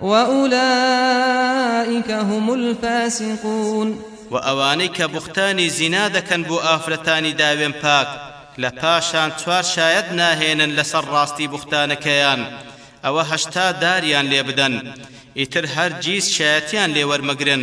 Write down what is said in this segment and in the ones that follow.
وأولئک هم الفاسقون وە ئەوانەی کە بوختانی زینا دەکەن بۆ ئافرەتانی داوێن پاک لە پاشان چوار شایەت ناهێنن لەسەر ڕاستی بوختانەکەیان ئەوە هەشتا داریان لێ بدەن ئیتر هەرگیز شایەتیان لێ وەرمەگرن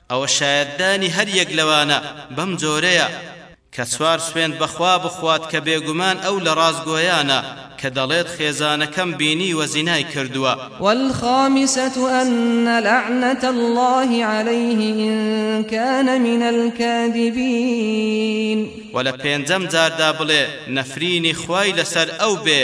ئەوە شایەددانی هەر یەک لەوانە بەم جۆرەیە، کە چوار سوێند بە خوا بخوات کە بێگومان ئەو لە ڕاستگۆیانە کە دەڵێت خێزانەکەم بینیوە زینای کردووە. والخامسە ان لعنە اللە علیه ان کان من الکاذبین. وە لە پێنجەم جاردا بڵێ نەفرینی خوای لەسەر ئەو بێ.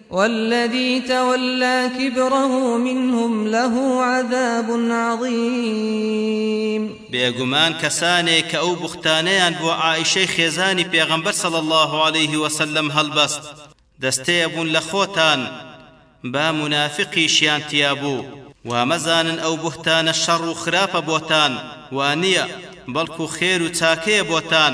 والذی تولی کبره منهم له عذاب عظیم بێگومان کەسانێک کە ئەو بوختانەیان بۆ عائیشەی خێزانی پێغەمبەر صلی اللە علیه وسلم هەڵبەست دەستەیە بوون لە خۆتان با مونافقیشیان تیا بوو وا مەزانن ئەو بوهتانە شەڕ و خراپە بۆتان وانیە بەڵکو خێر و چاکەیە بۆتان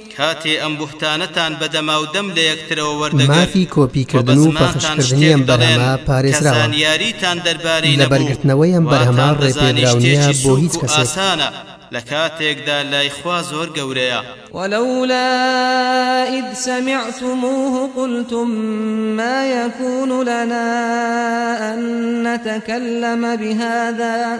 کاتێ ئەم بوهتانەتان بە دەماودەم لە یەکترەوە وەردەگرت مافی کۆپی و بە کردن و پەخش زمانتان کردنی شتێک ئەم دەڵێن بەرهەمە کە پارێزراوە. زانیاریتان دەربارەی لەبەر نەبوو، گرتنەوەی ئەم بەرهەمە واتان دەزانی ڕێپێدراو نییە شتێکی بۆ سووک هیچ و کەسێک. ئاسانە، لە کاتێکدا لای خوا زۆر گەورەیە. ولولا إذ سمعتموه قلتم ما يكون لنا أن نتكلم بهذا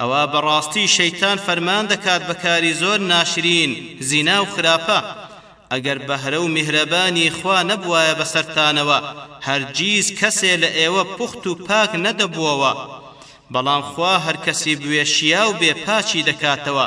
ئەوا بەڕاستی شەیتان فەرمان دەکات بە کاری زۆر ناشرین، زینا و خراپە. ئەگەر بەهرە و میهرەبانی خوا نەبوایە بەسەرتانەوە، هەرگیز کەسێ لە ئێوە پوخت و پاک نەدەبووەوە. بەڵام خوا هەرکەسی بوێ شیاو بێ پاکی دەکاتەوە،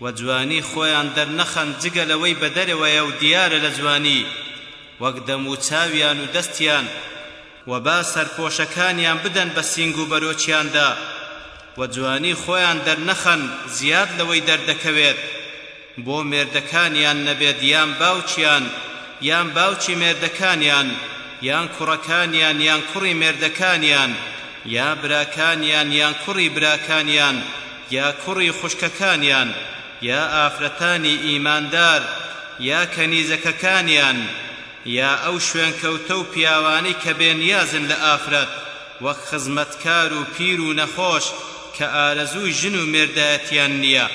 و جوانی خۆیان دەرنەخەن جگە لەوەی بە دەرەوەیە و دیارە لە جوانی وەک دەم و چاویان و دەستیان و با سەرپۆشەکانیان بدەن بە سینگ و بەرۆکیاندا و جوانی خۆیان دەرنەخەن زیاد لەوەی دەردەکەوێت بۆ مێردەکانیان نەبێت یان باوکیان یان باوکی مێردەکانیان یان کوڕەکانیان یان کوڕی مێردەکانیان یا براکانیان یان کوڕی براکانیان یا کوڕی خوشکەکانیان یا ئافرەتانی ئیماندار یا کەنیزەکەکانیان یا ئەو شوێنکەوتە و پیاوانەی کە بێ نیازن لە ئافرەت وەک خزمەتکار و پیر و نەخۆش کە ئارەزووی ژن و مێردایەتیان نییە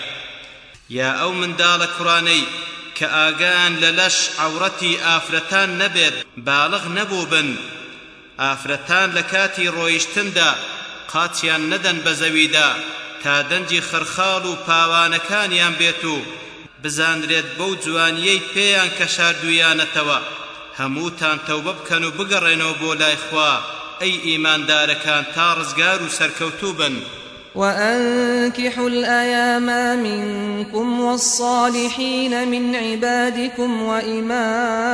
یا ئەو منداڵە کوڕانەی کە ئاگایان لە لەش، عەورەتی، ئافرەتان نەبێت باڵغ نەبووبن. ئافرەتان لە کاتی ڕۆیشتندا قاچیان نەدەن بە زەویدا تا دەنگی خرخاڵ و پاوانەکانیان بێت و بزانرێت بەو جوانییەی پێیان کەشاردوویانەتەوە، هەمووتان تەوبە بکەن و بگەڕێنەوە بۆ لای خوا ئەی ئیماندارەکان تا ڕزگار و سەرکەوتوو بن. وأنکحوا الأیام منکم والصالحین من عبادکم وإمائکم،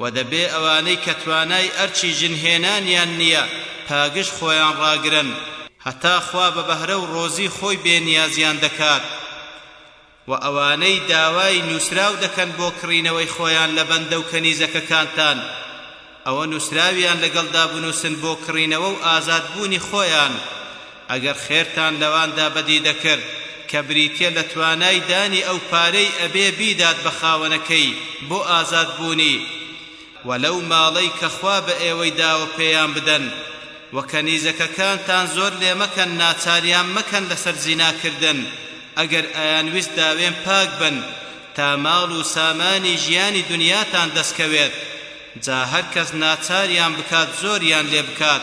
وە دەبێ ئەوانەی کە توانای ئەرکی ژن هێنانیان نیە پاگژ خۆیان ڕاگرن هەتا خوا بە بەهرە و ڕۆزی خۆی بێ نیازیان دەکات وە ئەوانەی داوای نوسراو دەکەن بۆ کڕینەوەی خۆیان لە بەندە و کەنیزەکەکانتان ئەوە نوسراویان لەگەڵدا بنوسن بۆ کڕینەوە و ئازاد بوونی خۆیان ئەگەر خێرتان لەواندا بەدی دەکرد کە بریتیە لە توانای دانی ئەو پارەی ئەبێ بیدات بە خاوەنەکەی بۆ ئازاد بوونی وە لەو ماڵەی کە خوا بە ئێوەی داوە پێیان بدەن وە کەنیزەکەکانتان زۆر لێ مەکەن ناچاریان مەکەن لەسەر زینا کردن ئەگەر ئەیان ویست داوێن پاک بن تا ماڵ و سامانی ژیانی دنیاتان دەست کەوێت جا هەرکەس ناچاریان بکات زۆریان لێ بکات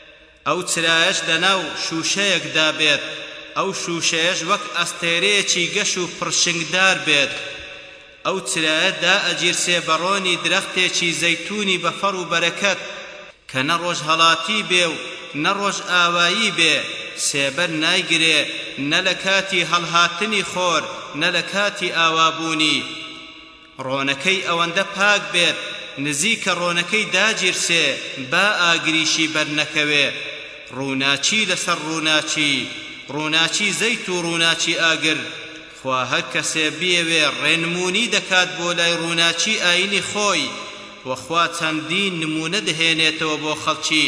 ئەو چرایەش لەناو شووشەیەکدا بێت، ئەو شووشەیەش وەک ئەستێرەیەکی گەش و پڕشنگدار بێت. ئەو چرایە دائەگیرسێ بە ڕۆنی درەختێکی زەیتوونی بە فەڕ و بەرەکەت، کە نە ڕۆژهەڵاتی بێ و نە ڕۆژئاوایی بێ، سێبەر نایگرێ، نە لە کاتی هەڵهاتنی خۆر، نە لە کاتی ئاوابوونی. ڕۆنەکەی ئەوەندە پاک بێت نزیکە ڕۆنەکەی داگیرسێ با ئاگریشی بەر نەکەوێ ڕووناکی لەسەر ڕووناکی ڕووناکی زەیت و ڕووناکی ئاگر خوا هەر کەسێ بیەوێ ڕێنموونی دەکات بۆ لای ڕووناکی ئاینی خۆی وە خوا چەندین نموونە دەهێنێتەوە بۆ خەڵکی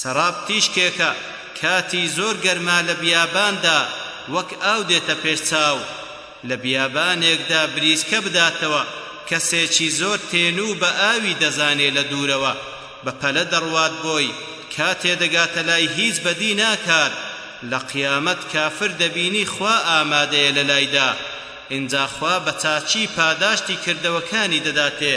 سەراب تیشکێکە کاتی زۆر گەرما لە بیاباندا وەک ئاو دێتە پێش چاو، لە بیابانێکدا بریسکە بداتەوە کەسێکی زۆر تێنوو بە ئاوی دەزانێ لە دوورەوە بە پەلە دەڕوات بۆی کاتێ دەگاتە لای هیچ بەدی ناکات لە قیامەت کافر دەبینی خوا ئامادەیە لەلایدا ئینجا خوا بە چاکی پاداشتی کردەوەکانی دەداتێ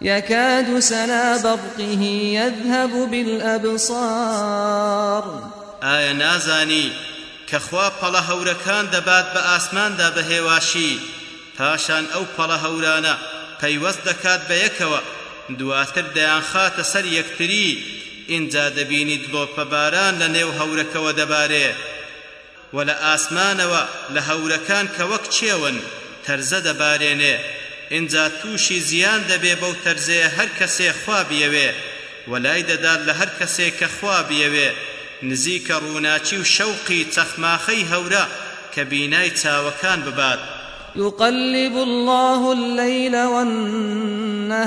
یکاد سنا برقه یذهب بالابصار. ئایا نازانی کە خوا پەڵە هەورەکان دەبات بە ئاسماندا بە هێواشی، پاشان ئەو پەڵە هەورانە پەیوەست دەکات بە یەکەوە، دواتر دەیانخاتە سەر یەکتری، ئینجا دەبینی دڵۆپە باران لە نێو هەورەکەوە دەبارێ. وە لە ئاسمانەوە لە هەورەکان کە وەک چێون تەرزە دەبارێنێ ئینجا تووشی زیان دەبێ بەو تەرزەیە هەر کەسێ خوا بیەوێ وە لای دەدات لە هەر کەسێ کە خوا بیەوێ نزیکە ڕووناکی و شەوقی چەخماخەی هەورە کە بینای چاوەکان ببات. یقلب اللە اللیل والنهار.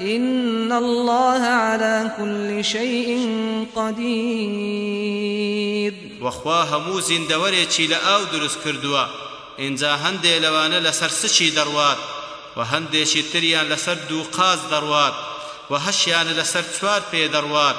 ان اللە علی کل شیء قدیر. وە خوا هەموو زیندەوەرێکی لە ئاو دروست کردووە ئینجا هەندێ لەوانە لەسەر سکی دەڕوات وە هەندێکی تریان لەسەر دوو قاز دەڕوات وە هەشیانە لەسەر چوار پێ دەڕوات،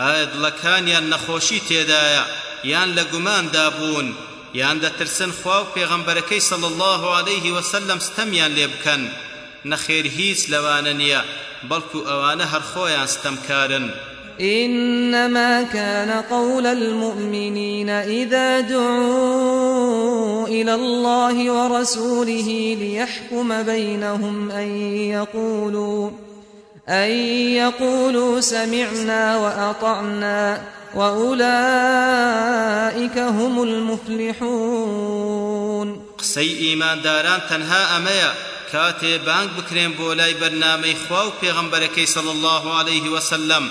ئایا دڵەکانیان نەخۆشی تێدایە یان لە گوماندا بوون یان دەترسن خوا و پێغەمبەرەکەی صلی اللە علیه وسلم ستەمیان لێ بکەن؟ نەخێر هیچ لەوانە نیە بەڵکو ئەوانە هەر خۆیان ستەمکارن. إنما كان قول المؤمنين إذا دعوا إلى الله ورسوله ليحكم بينهم أن يقولوا ان یقولوا سمعنا واطعنا واولئک هم المفلحون قسەی ئیمانداران تەنها ئەمەیە کاتێ بانگ بکرێن بۆ لای بەرنامەی خوا و پێغەمبەرەکەی صلی اللە علیه وسلم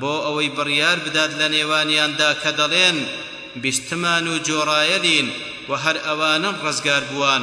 بۆ ئەوەی بڕیار بدات لە نێوانیاندا کە دەڵێن بیستمان و جۆڕایەلین و هەر ئەوانەن ڕزگاربووان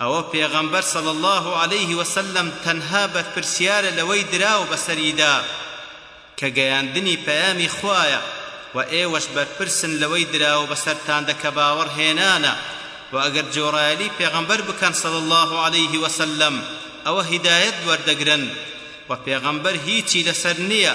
ئەوە پێغەمبەر صلی اللە علیه وسلم تەنها بەرپرسیارە لەوەی دراوە بەسەریدا کە گەیاندنی پەیامی خوایە و ئێوەش بەرپرسن لەوەی دراوە بەسەرتاندا کە باوەڕهێنانە و ئەگەر جۆرایەلی پێغەمبەر بکەن صلی اللە علیه وسلم ئەوە هیدایەت وەردەگرن و پێغەمبەر هیچی لەسەر نییە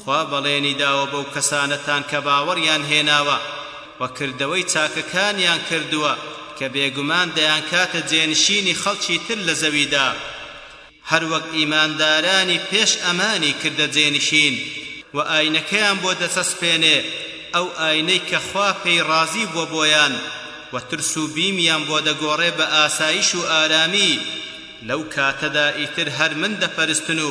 خوا بەڵێنی داوە بەو کەسانەتان کە باوەڕیان هێناوە و کردەوەی چاکەکانیان کردووە کە بێگومان دەیانکاتە جێنشینی خەڵکی تر لە زەویدا هەر وەک ئیماندارانی پێش ئەمانی کردە جێنشین و ئاینەکەیان بۆ دەچەسپێنێ ئەو ئاینەی کە خوا پێی ڕازی بووە بۆیان و ترس و بیمیان بۆ دەگۆڕێ بە ئاسایش و ئارامی لەو کاتەدا ئیتر هەر من دەپەرستن و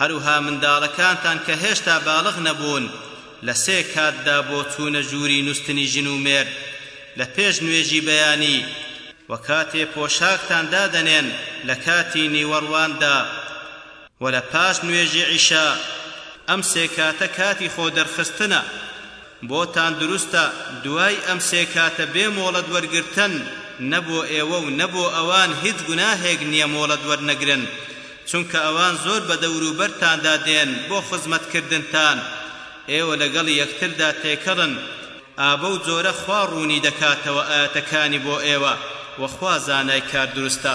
هەروها منداڵەکانتان کە هێشتا باڵغ نەبوون لە سێ کاتدا بۆ چوونە ژووری نوستنی ژن و مێرد لە پێش نوێژی بەیانی و کاتێ پۆشاکتان دادەنێن لە کاتی نیوەڕواندا و لە پاش نوێژی عیشا ئەم سێ کاتە کاتی خۆ دەرخستنە بۆتان دروستە دوای ئەم سێ کاتە بێ مۆڵەت وەرگرتەن، نە بۆ ئێوە و نە بۆ ئەوان هیچ گوناهێک نییە مۆڵەت وەرنەگرن، چونکە ئەوان زۆر بە دەوروبەرتاندا دێن بۆ خزمەتکردنتان، ئێوە لەگەڵ یەکتردا تێکەڵن، ئا بەو جۆرە خوا ڕوونی دەکاتەوە ئایەتەکانی بۆ ئێوە، وە خوا زانای کار دروستە.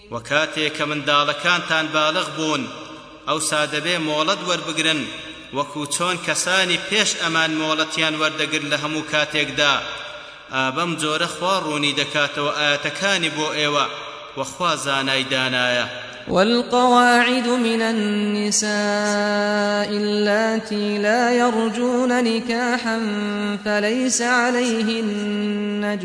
وە کاتێ کە منداڵەکانتان بالغ بوون ئەوسا دەبێ مۆڵەت وەربگرن وەکو چۆن کەسانی پێش ئەمان مۆڵەتیان وەردەگرت لە هەموو کاتێکدا ئا بەم جۆرە خوا ڕوونی دەکاتەوە ئایەتەکانی بۆ ئێوە وە خوا زانای دانایە. والقواعد من النساء اللاتي لا يرجون نكاحا فليس عليهن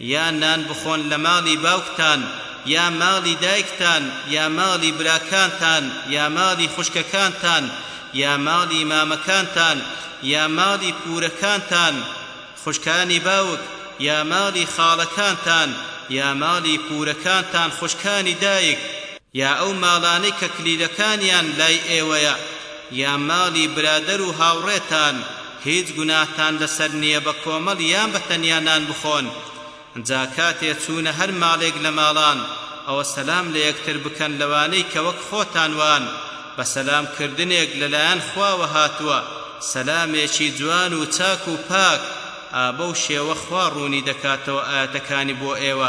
یا نان بخۆن لە ماڵی باوکتان یا ماڵی دایکتان یا ماڵی براکانتان یا ماڵی خوشکەکانتان یا ماڵی مامەکانتان یا ماڵی پورەکانتان خوشکانی باوک یا ماڵی خاڵەکانتان یا ماڵی پورەکانتان خوشکانی دایک یا ئەو ماڵانەی کە کلیلەکانیان لای ئێوەیە یا ماڵی برادەر و هاوڕێتان هیچ گوناهتان لەسەر نییە بە کۆمەڵ یان بە تەنیا نان بخۆن جا کاتێ چوونە هەر ماڵێک لە ماڵان ئەوە سەلام لە یەکتر بکەن لەوانەی کە وەک خۆتان وان بە سەلام کردنێک لە لایەن خواوە هاتووە سەلامێکی جوان و چاک و پاک ئا بەو شێوە خوا ڕوونی دەکاتەوە ئایەتەکانی بۆ ئێوە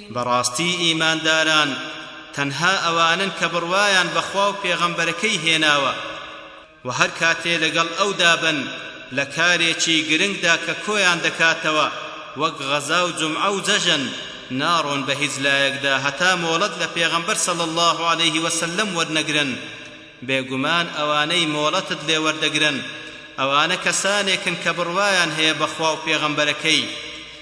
بەڕاستی ئیمانداران تەنها ئەوانەن کە بڕوایان بە خوا و پێغەمبەرەکەی هێناوە و هەر کاتێ لەگەڵ ئەودا بن لە کارێکی گرنگدا کە کۆیان دەکاتەوە وەک غەزا و جومعە و جەژن ناڕۆن بە هیچ لایەکدا هەتا مۆڵەت لە پێغەمبەر صلی اللە علیه وسلم وەرنەگرن بێگومان ئەوانەی مۆڵەتت لێ وەردەگرن ئەوانە کەسانێکن کە بڕوایان هەیە بەخوا و پێغەمبەرەکەی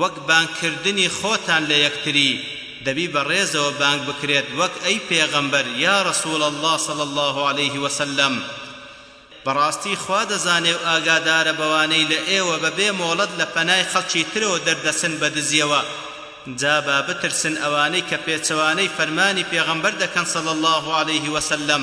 وەک بانگ کردنی خۆتان لە یەکتری دەبی بە ڕێزەوە بانگ بکرێت وەک ئەی پێغەمبەر یا رسول اللە صلی اللە علیە وسلم بەڕاستی خوا دەزانێ و ئاگادارە بەوانەی لە ئێوە بە بێ مۆڵەت لە پەنای خەڵکی ترەوە دەردەچن بە دزیەوە جا با بترسن ئەوانەی کە پێچەوانەی فەرمانی پێغەمبەر دەکەن صلی اللە علیە وسلم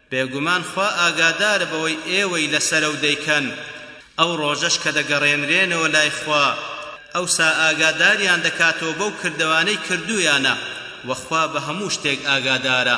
بێگومان خوا ئاگادارە بەوەی ئێوەی لەسەرەو دەیکەن، ئەو ڕۆژەش کە دەگەڕێنرێنەوە لای خوا، ئەوسا ئاگاداریان دەکاتەوە بەو کردەوانەی کردوویانە، وە خوا بە هەموو شتێک ئاگادارە.